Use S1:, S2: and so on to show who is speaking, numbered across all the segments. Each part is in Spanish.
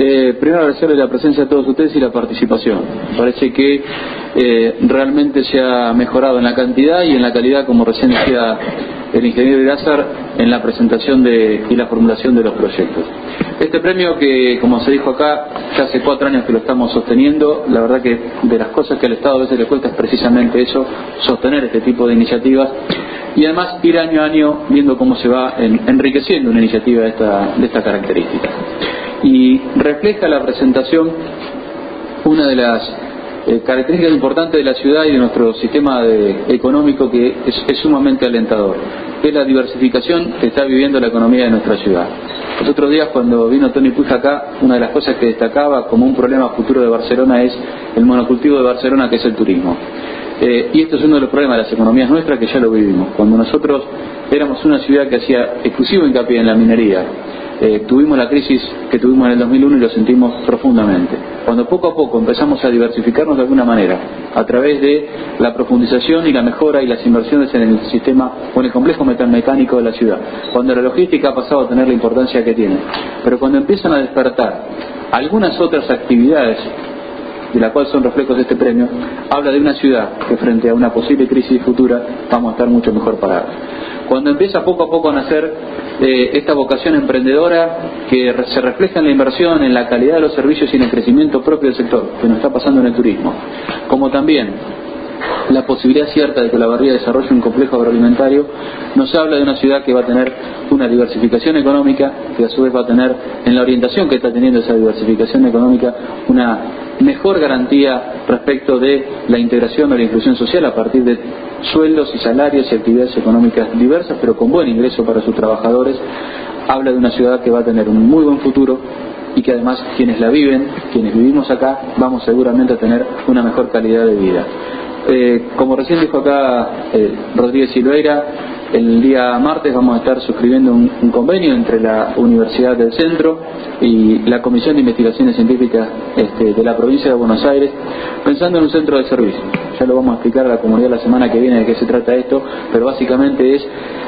S1: Eh, primero agradecerle la presencia de todos ustedes y la participación. Parece que eh, realmente se ha mejorado en la cantidad y en la calidad, como recién decía el ingeniero Irázar, en la presentación de, y la formulación de los proyectos. Este premio que, como se dijo acá, ya hace cuatro años que lo estamos sosteniendo, la verdad que de las cosas que al Estado a veces le cuesta es precisamente eso, sostener este tipo de iniciativas y además ir año a año viendo cómo se va enriqueciendo una iniciativa de esta, de esta característica. Y refleja la presentación una de las eh, características importantes de la ciudad y de nuestro sistema económico que es, sumamente alentador, que es la diversificación que está viviendo la economía de nuestra ciudad. Los otros días cuando vino Tony Puig acá, una de las cosas que destacaba como un problema futuro de Barcelona es el monocultivo de Barcelona que es el turismo. Eh, y esto es uno de los problemas de las economías nuestras que ya lo vivimos. Cuando nosotros éramos una ciudad que hacía exclusivo hincapié en la minería, eh, tuvimos la crisis que tuvimos en el 2001 y lo sentimos profundamente. Cuando poco a poco empezamos a diversificarnos de alguna manera, a través de la profundización y la mejora y las inversiones en el sistema o en el complejo metalmecánico de la ciudad, cuando la logística ha pasado a tener la importancia que tiene, pero cuando empiezan a despertar algunas otras actividades de la cual son reflejos de este premio, habla de una ciudad que frente a una posible crisis futura vamos a estar mucho mejor parados. Cuando empieza poco a poco a nacer eh, esta vocación emprendedora que se refleja en la inversión, en la calidad de los servicios y en el crecimiento propio del sector, que nos está pasando en el turismo, como también la posibilidad cierta de que la barría desarrolle un complejo agroalimentario, nos habla de una ciudad que va a tener una diversificación económica, que a su vez va a tener, en la orientación que está teniendo esa diversificación económica, una mejor garantía respecto de la integración o la inclusión social a partir de sueldos y salarios y actividades económicas diversas, pero con buen ingreso para sus trabajadores, habla de una ciudad que va a tener un muy buen futuro y que además quienes la viven, quienes vivimos acá, vamos seguramente a tener una mejor calidad de vida. Eh, como recién dijo acá eh, Rodríguez Silveira, el día martes vamos a estar suscribiendo un, convenio entre la Universidad del Centro y la Comisión de Investigaciones Científicas este, de la provincia de Buenos Aires, pensando en un centro de servicio. Ya lo vamos a explicar a la comunidad la semana que viene de qué se trata esto, pero básicamente es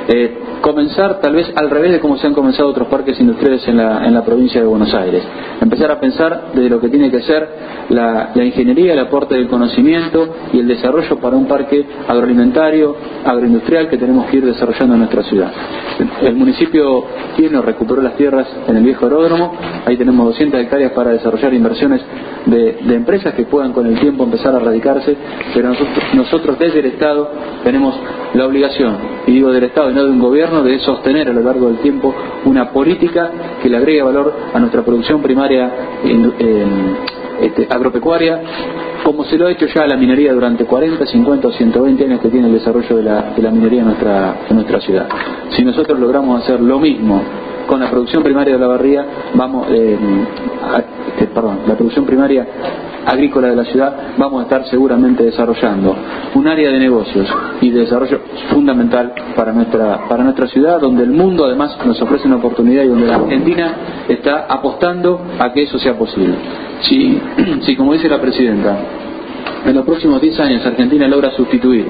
S1: eh, comenzar tal vez al revés de cómo se han comenzado otros parques industriales en la, en la provincia de Buenos Aires. Empezar a pensar de lo que tiene que ser la, la ingeniería, el aporte del conocimiento y el desarrollo para un parque agroalimentario, agroindustrial que tenemos que ir desarrollando en nuestra ciudad. El municipio tiene o recuperó las tierras en el viejo aeródromo, ahí tenemos 200 hectáreas para desarrollar inversiones de, empresas que puedan con el tiempo empezar a radicarse, pero nosotros, nosotros desde el Estado tenemos la obligación, y digo del Estado y no de un gobierno, de sostener a lo largo del tiempo una política que le agregue valor a nuestra producción primaria este, agropecuaria, como se lo ha hecho ya la minería durante 40, 50 o 120 años que tiene el desarrollo de la, minería en nuestra, en nuestra ciudad. Si nosotros logramos hacer lo mismo con la producción primaria de la barría, vamos, eh, este, perdón, la producción primaria agrícola de la ciudad, vamos a estar seguramente desarrollando un área de negocios y de desarrollo fundamental para nuestra, para nuestra ciudad, donde el mundo además nos ofrece una oportunidad y donde la Argentina está apostando a que eso sea posible. Si, si como dice la presidenta, en los próximos 10 años Argentina logra sustituir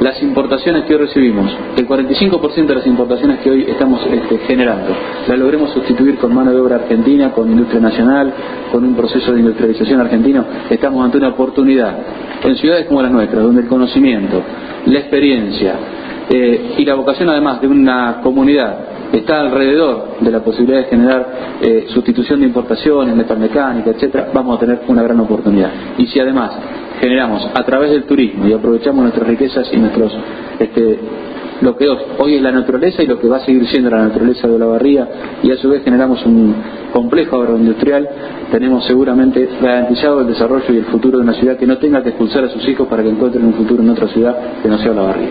S1: las importaciones que hoy recibimos, el 45% de las importaciones que hoy estamos este, generando, la logremos sustituir con mano de obra argentina, con industria nacional, con un proceso de industrialización argentino, estamos ante una oportunidad en ciudades como las nuestras, donde el conocimiento, la experiencia eh, y la vocación además de una comunidad está alrededor de la posibilidad de generar eh, sustitución de importaciones, metalmecánica, etcétera, vamos a tener una gran oportunidad. Y si además generamos a través del turismo y aprovechamos nuestras riquezas y nuestros este, lo que hoy es la naturaleza y lo que va a seguir siendo la naturaleza de la barría y a su vez generamos un complejo agroindustrial, tenemos seguramente garantizado el desarrollo y el futuro de una ciudad que no tenga que expulsar a sus hijos para que encuentren un futuro en otra ciudad que no sea la barría.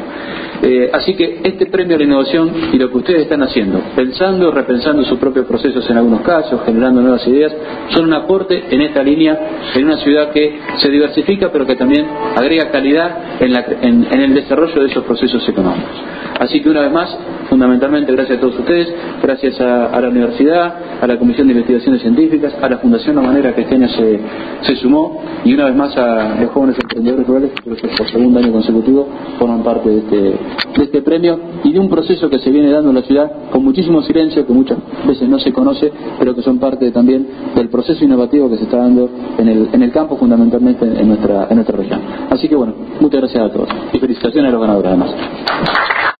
S1: Eh, así que este premio a la innovación y lo que ustedes están haciendo, pensando, repensando sus propios procesos en algunos casos, generando nuevas ideas, son un aporte en esta línea en una ciudad que se diversifica pero que también agrega calidad en, el desarrollo de esos procesos económicos. Así que una vez más, fundamentalmente gracias a todos ustedes, gracias a, la universidad, a la Comisión de Investigaciones Científicas, a la Fundación la manera que este año se, se sumó y una vez más a los jóvenes emprendedores rurales que por segundo año consecutivo forman parte de este, de este premio y de un proceso que se viene dando en la ciudad con muchísimo silencio, que muchas veces no se conoce, pero que son parte también del proceso innovativo que se está dando en el, en el campo, fundamentalmente en nuestra, en nuestra región. Así que bueno, muchas gracias a todos y felicitaciones a los ganadores además.